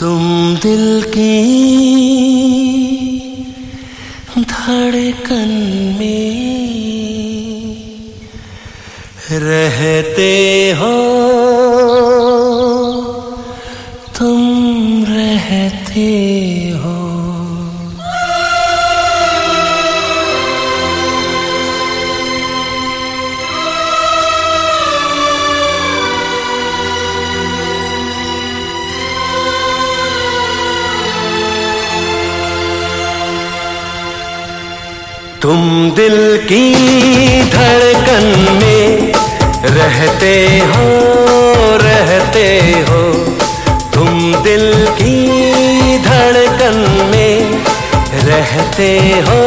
तुम दिल की धड़कन में रहते हो। तुम रहते तुम दिल की धड़कन में रहते हो रहते हो। तुम दिल की धड़कन में रहते हो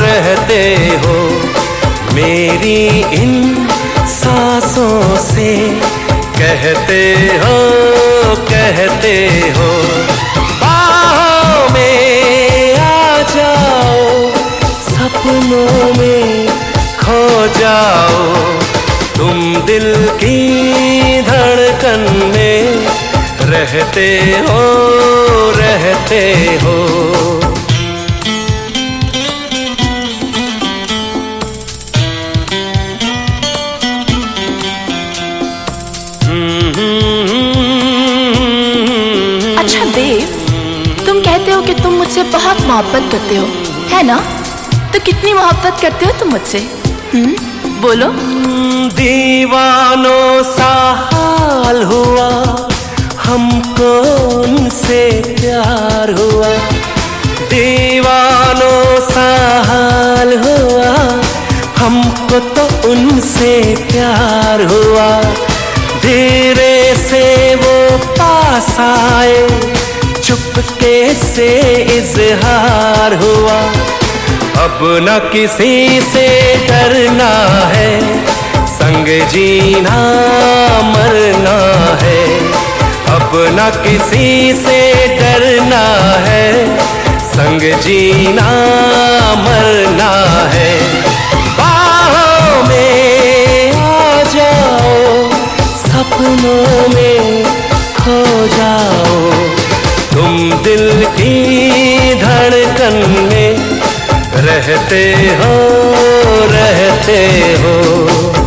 रहते हो। मेरी इन सांसों से कहते हो कहते हो। सपनों में खो जाओ। तुम दिल की धड़कन में रहते हो रहते हो। अच्छा देव, तुम कहते हो कि तुम मुझसे बहुत मोहब्बत करते हो, है ना? तो कितनी मोहब्बत करते हो तुम मुझसे? हम्म बोलो। दीवानों सा हाल हुआ, हमको उनसे प्यार हुआ। दीवानों सा हाल हुआ, हमको तो उनसे प्यार हुआ। धीरे से वो पास आए, चुपके से इजहार हुआ। अब न किसी से डरना है। संग जीना मरना है। अब न किसी से डरना है। संग जीना मरना है। रहते हो रहते हो।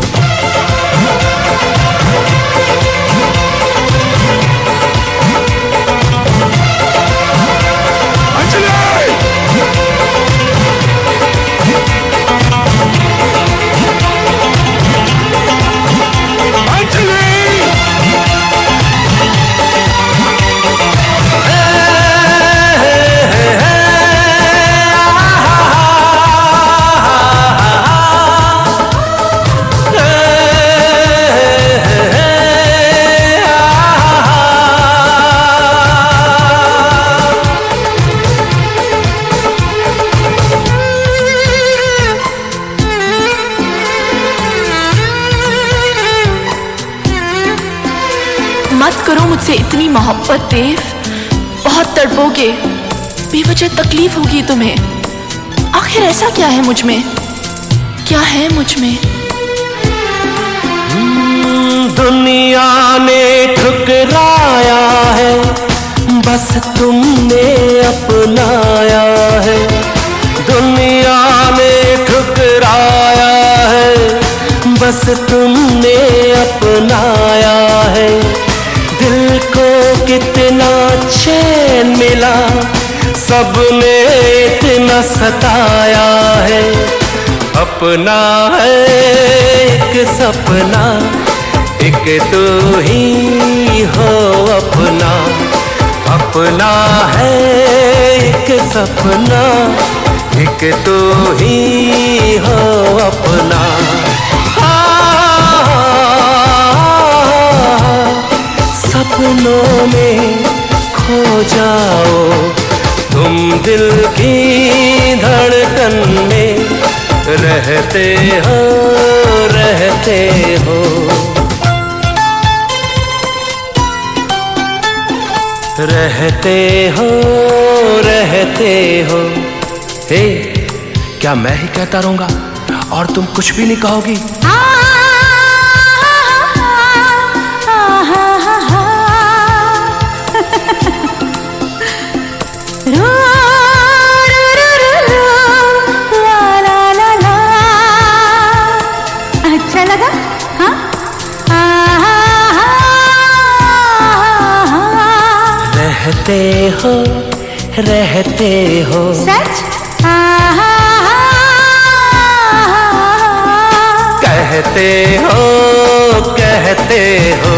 मत करो मुझसे इतनी मोहब्बत, देव। बहुत तड़पोगे, बेवजह तकलीफ़ होगी तुम्हें। आखिर ऐसा क्या है मुझमें? क्या है मुझमें? दुनिया ने ठुकराया है, बस तुमने अपनाया है। दुनिया ने ठुकराया है, बस तुमने अपनाया है। दिल को कितना चैन मिला सब सबने इतना सताया है। अपना है एक सपना, एक तो ही हो अपना। अपना है एक सपना, एक तो ही हो अपना। सपनों में खो जाओ। तुम दिल की धड़कन में रहते हो रहते हो। रहते हो रहते हो। हे, क्या मैं ही कहता रहूँगा? और तुम कुछ भी नहीं कहोगी? रहते हो रहते हो। सच? कहते हो कहते हो।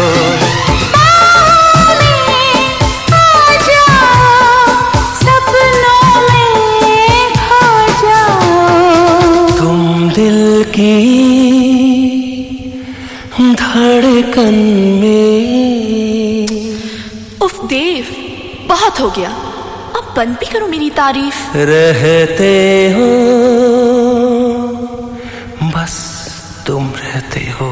तुम दिल की धड़कन में उफ देव। बहुत हो गया। अब बंद भी करो मेरी तारीफ़। रहते हो, बस तुम रहते हो।